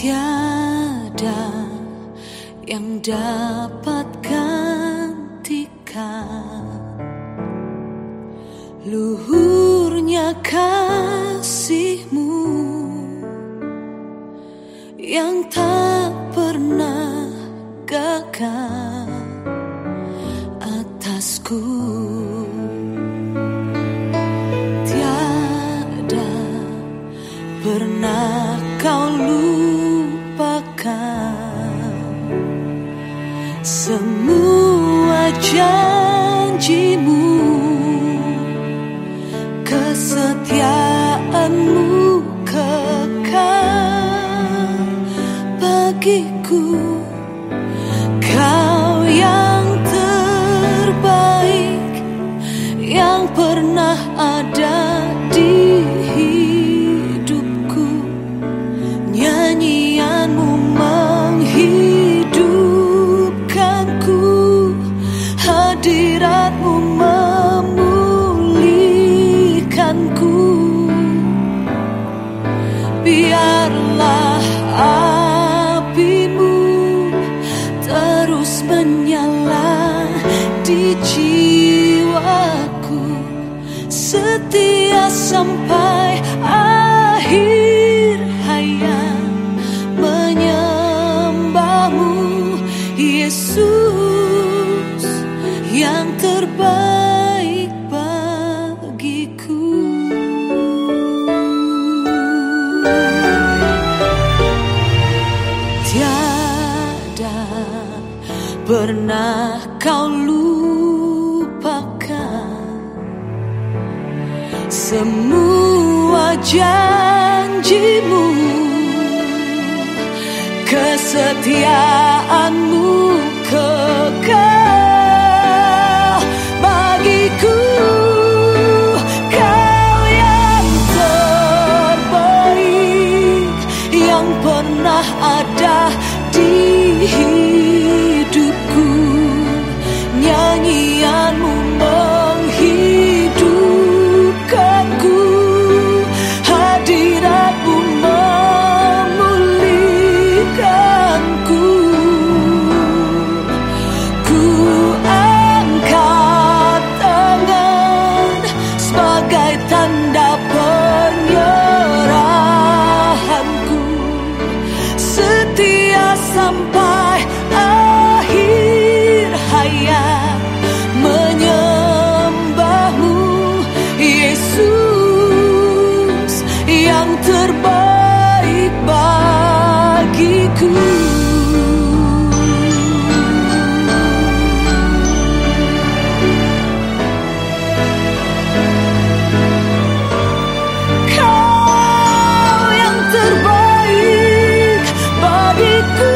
Tiada yang dapat gantikan. Luhurnya kasihmu Yang tak pernah gagal. Atasku semua janjimu kesetiaanmu kekal. Bagiku kau yang terbaik yang pernah ada apimu terus menyala di jiwaku. Setia sampai akhir pernah kau lupakan semua janjimu kesetiaanmu kekal yang terbaik bagiku. Kau yang terbaik bagiku.